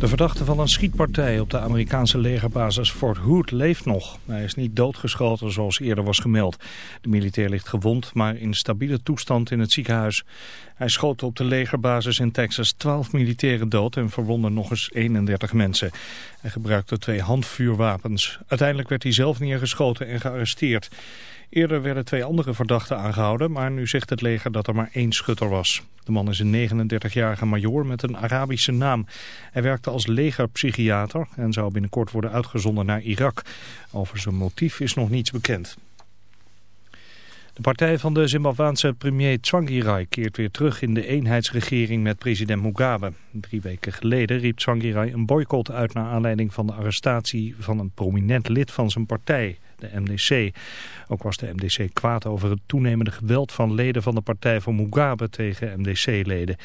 De verdachte van een schietpartij op de Amerikaanse legerbasis Fort Hood leeft nog. Hij is niet doodgeschoten zoals eerder was gemeld. De militair ligt gewond, maar in stabiele toestand in het ziekenhuis. Hij schoot op de legerbasis in Texas 12 militairen dood en verwondde nog eens 31 mensen. Hij gebruikte twee handvuurwapens. Uiteindelijk werd hij zelf neergeschoten en gearresteerd. Eerder werden twee andere verdachten aangehouden, maar nu zegt het leger dat er maar één schutter was. De man is een 39-jarige majoor met een Arabische naam. Hij werkte als legerpsychiater en zou binnenkort worden uitgezonden naar Irak. Over zijn motief is nog niets bekend. De partij van de Zimbabwaanse premier Tsvangirai keert weer terug in de eenheidsregering met president Mugabe. Drie weken geleden riep Tsvangirai een boycott uit naar aanleiding van de arrestatie van een prominent lid van zijn partij, de MDC. Ook was de MDC kwaad over het toenemende geweld van leden van de partij van Mugabe tegen MDC-leden.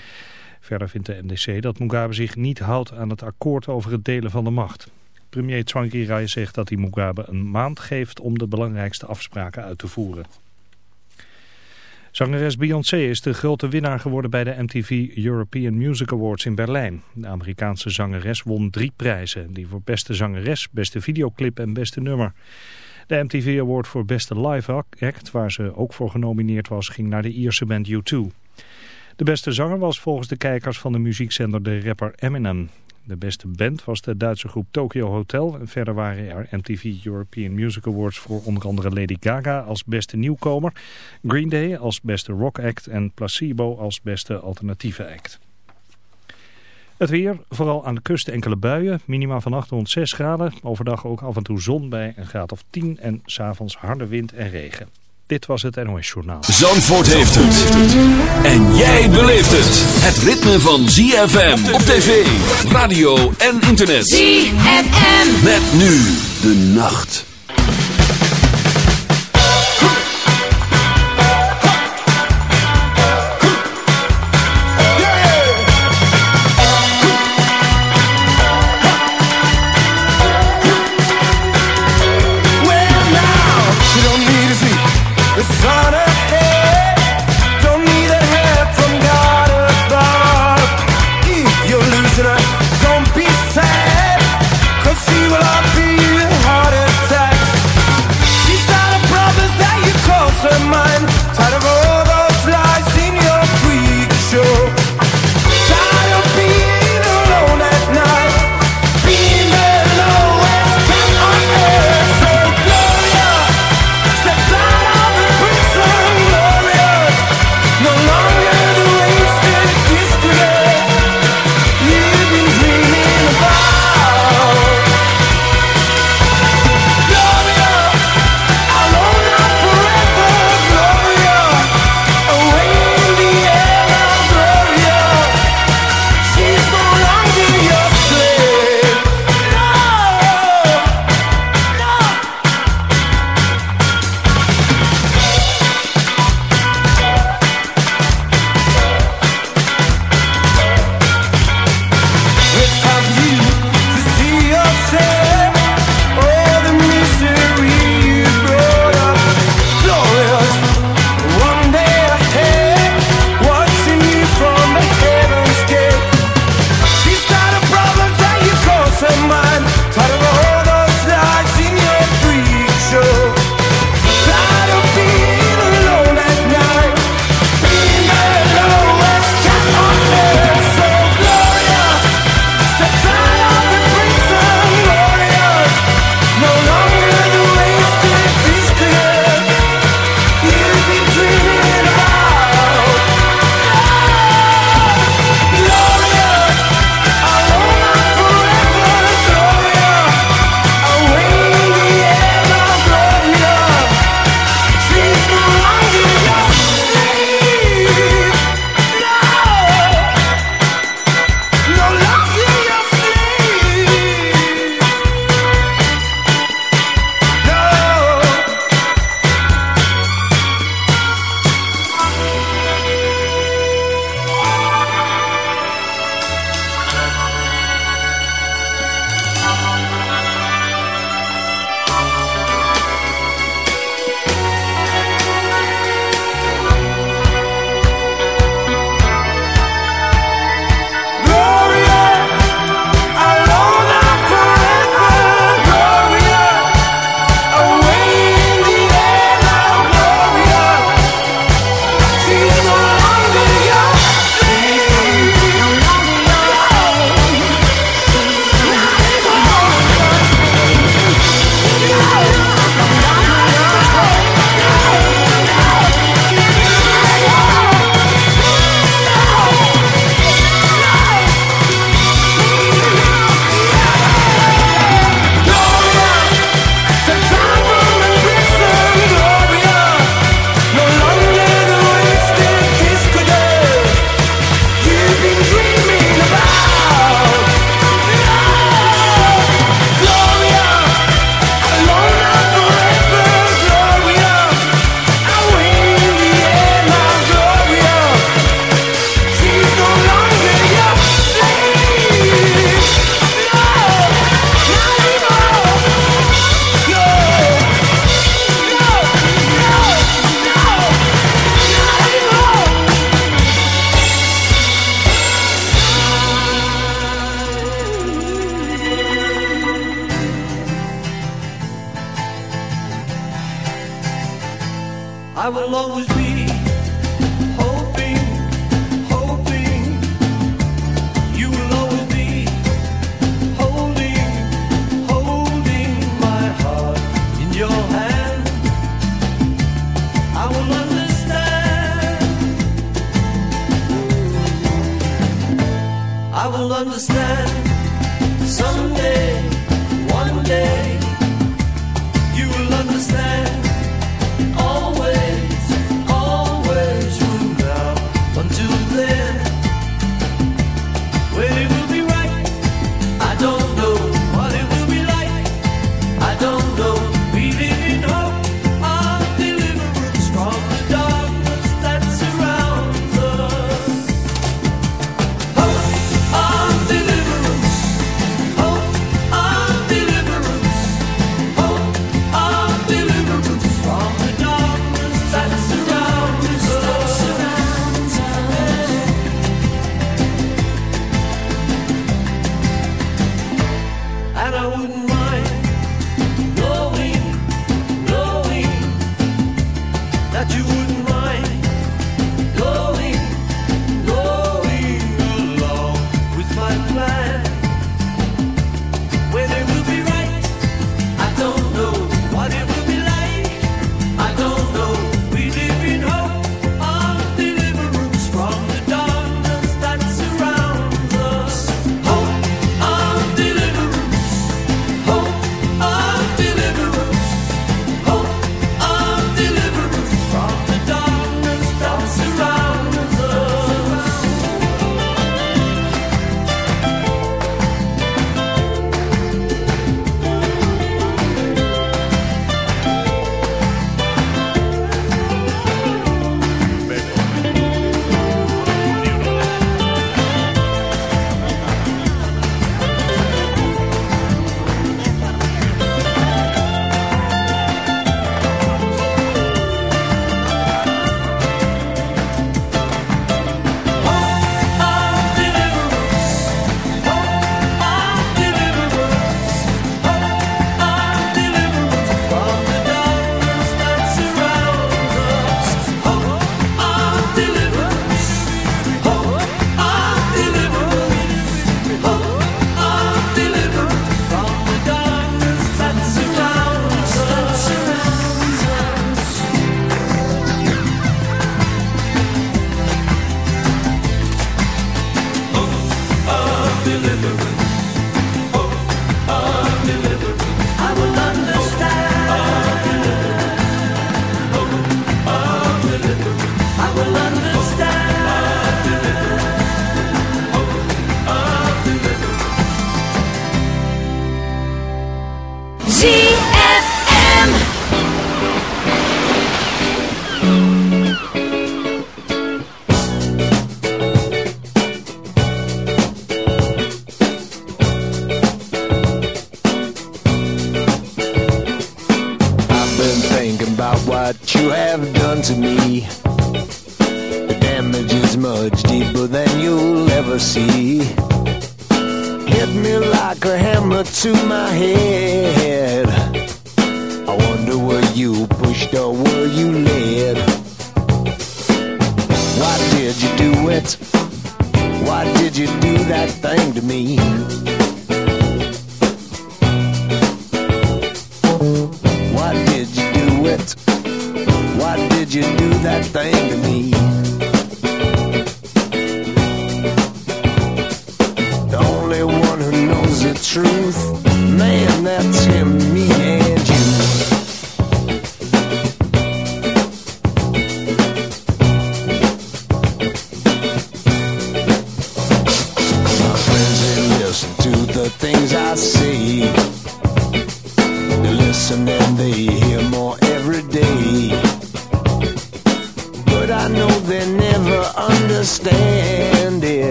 Verder vindt de MDC dat Mugabe zich niet houdt aan het akkoord over het delen van de macht. Premier Tsvangirai zegt dat hij Mugabe een maand geeft om de belangrijkste afspraken uit te voeren. Zangeres Beyoncé is de grote winnaar geworden bij de MTV European Music Awards in Berlijn. De Amerikaanse zangeres won drie prijzen. Die voor beste zangeres, beste videoclip en beste nummer. De MTV Award voor beste live act, waar ze ook voor genomineerd was, ging naar de Ierse band U2. De beste zanger was volgens de kijkers van de muziekzender de rapper Eminem. De beste band was de Duitse groep Tokyo Hotel. Verder waren er MTV European Music Awards voor onder andere Lady Gaga als beste nieuwkomer, Green Day als beste rock act en Placebo als beste alternatieve act. Het weer, vooral aan de kust enkele buien, minima vannacht rond 6 graden. Overdag ook af en toe zon bij een graad of 10 en s'avonds harde wind en regen. Dit was het NOS Journaal. Zandvoort heeft het. En jij beleeft het. Het ritme van ZFM op tv, radio en internet. ZFM. Met nu de nacht.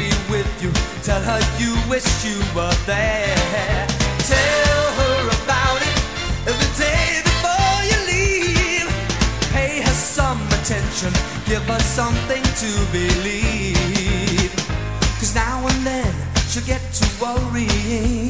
be with you, tell her you wish you were there. Tell her about it every day before you leave. Pay her some attention, give her something to believe. Cause now and then she'll get to worrying.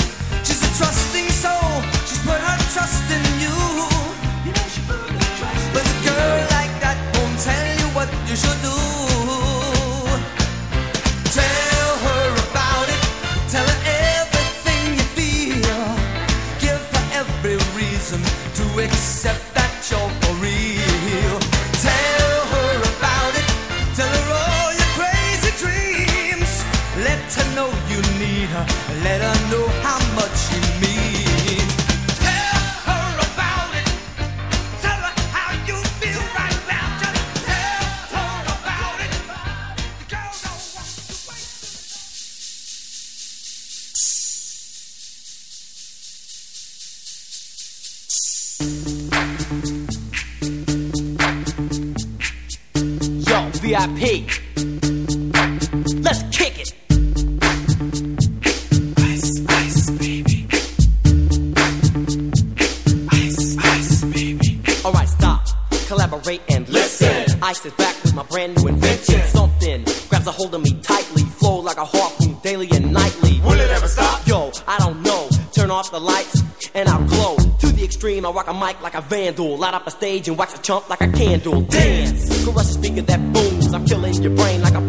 Like a vandal. Light up a stage and wax a chump like a candle. Dance! Caress a speaker that booms. I'm killing your brain like a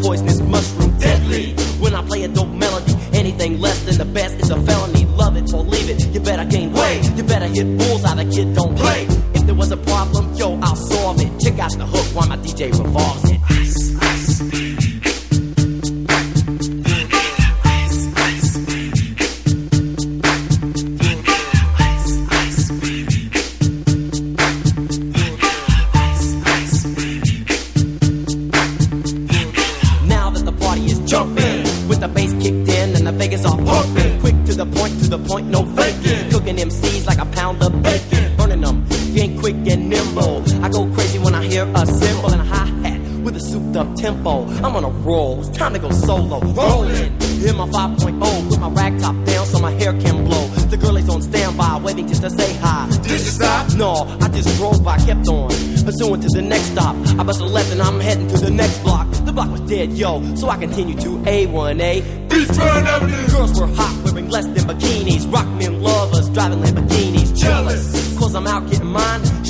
cymbal and a hi hat with a souped up tempo. I'm on a roll, it's time to go solo. Rolling, in my 5.0 with my rag top down so my hair can blow. The girl is on standby, waiting just to say hi. Did you stop? No, I just drove by, kept on. Pursuing to the next stop. I bust a left and I'm heading to the next block. The block was dead, yo, so I continue to A1A. Beachfront Avenue. Girls were hot, wearing less than bikinis. Rock men lovers, driving Lamborghinis. Jealous, cause I'm out getting mine.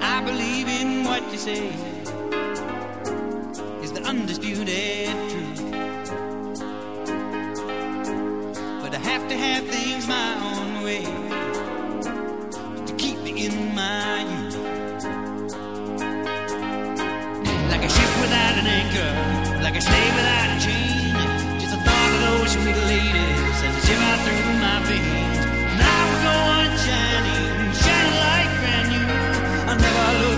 I believe in what you say is the undisputed truth. But I have to have things my own way to keep me in my youth. Like a ship without an anchor, like a slave without a chain. Just the thought of those sweet ladies as a shiver through my veins. I'll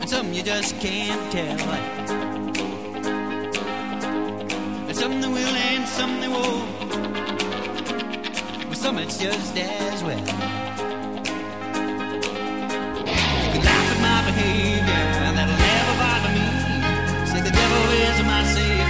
And some you just can't tell. And some they will and some they won't. But some it's just as well. You can laugh at my behavior, and that'll never bother me. Say the devil is my savior,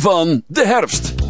van de herfst.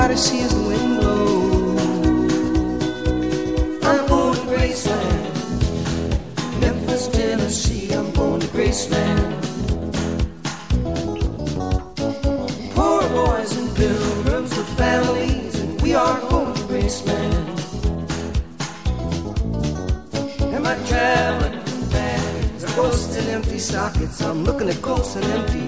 Everybody sees the wind blow. I'm going to Graceland, Memphis, Tennessee. I'm going to Graceland. Poor boys and pilgrims with families, and we are going to Graceland. Am I traveling companions? Ghosts and empty sockets. I'm looking at ghosts and empties.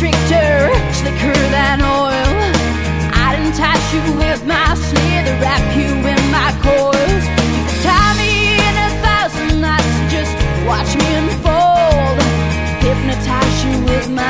stricter, slicker than oil. I'd entice you with my snare, wrap you in my coils. You could tie me in a thousand knots, just watch me unfold. Hypnotize you with my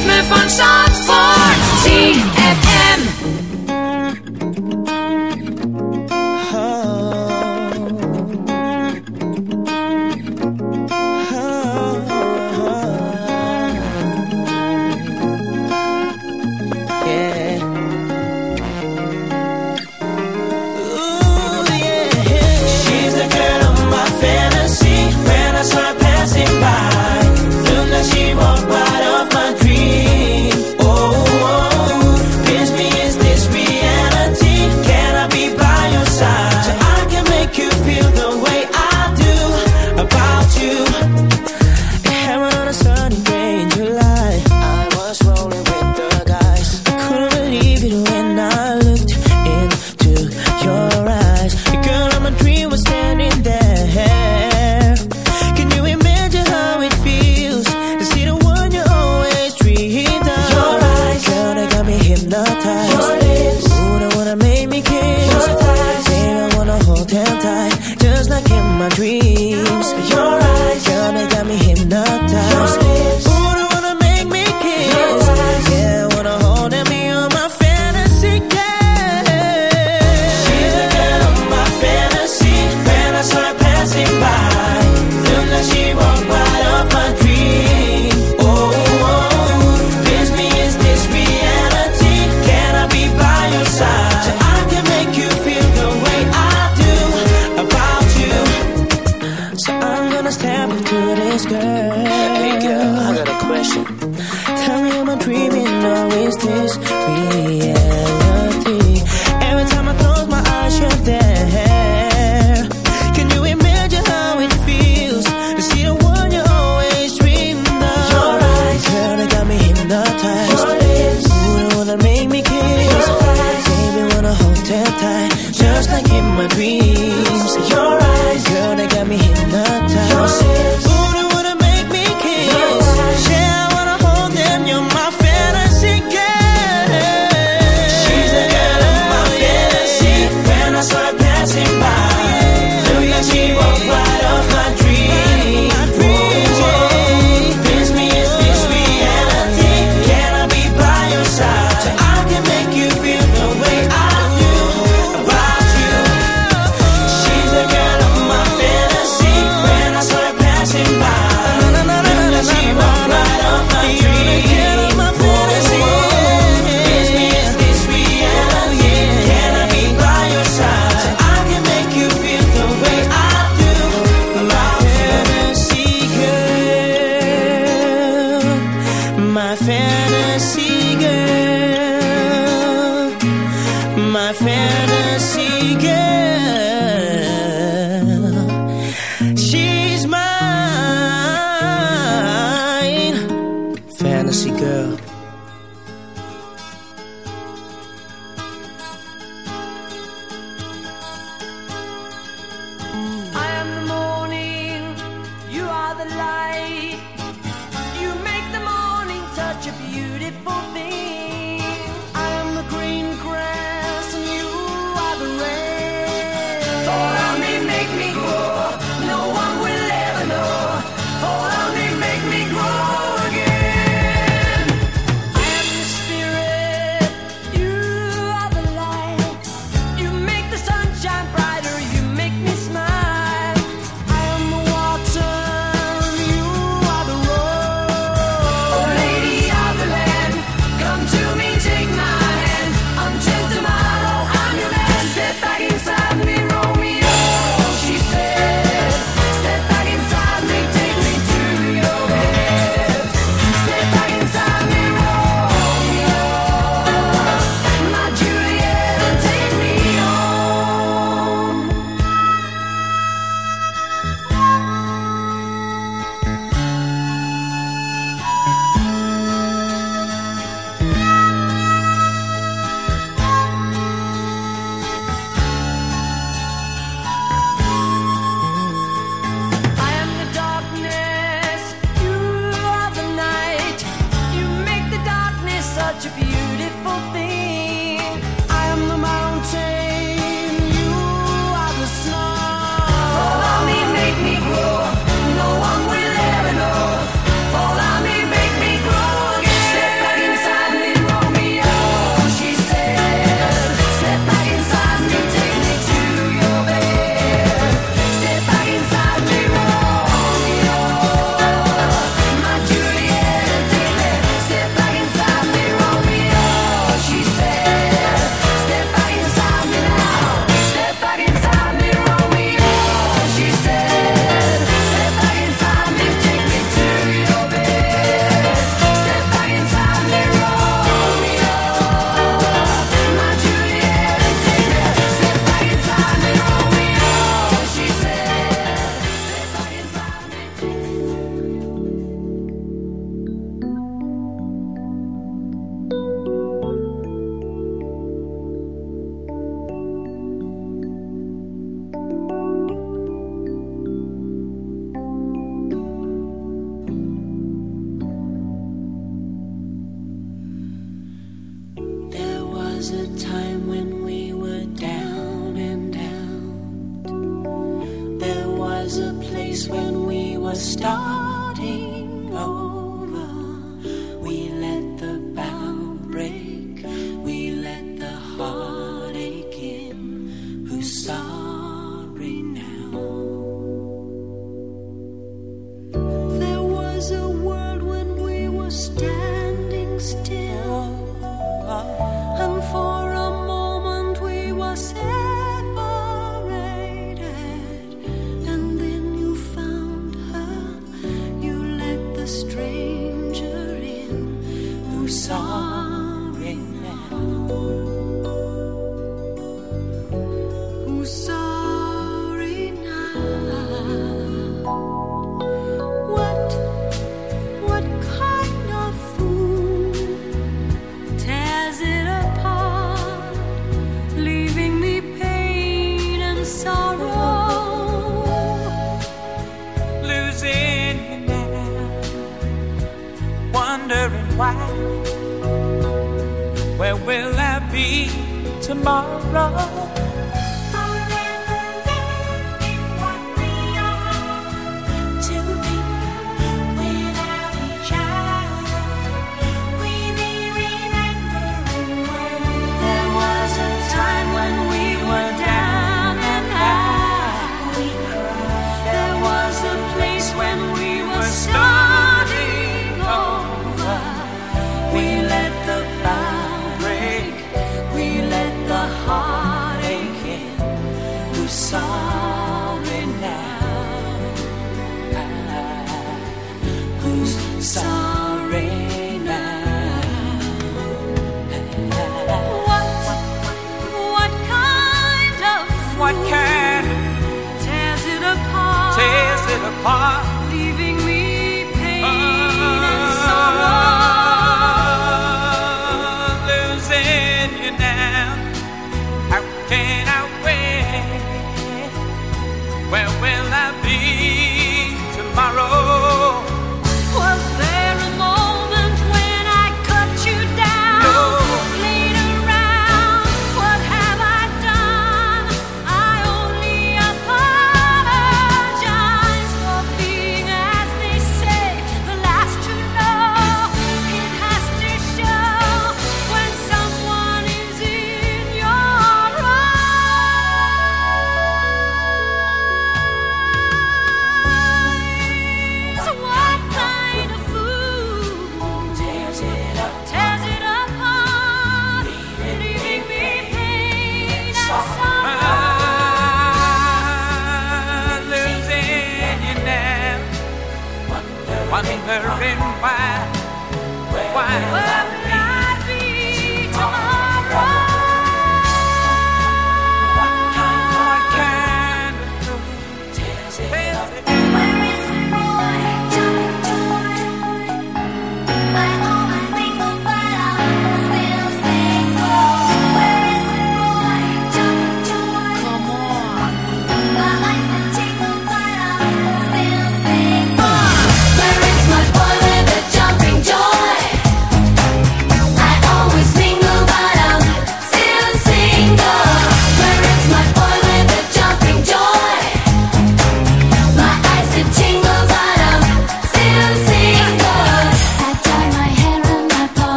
ritme van Zandvoort. F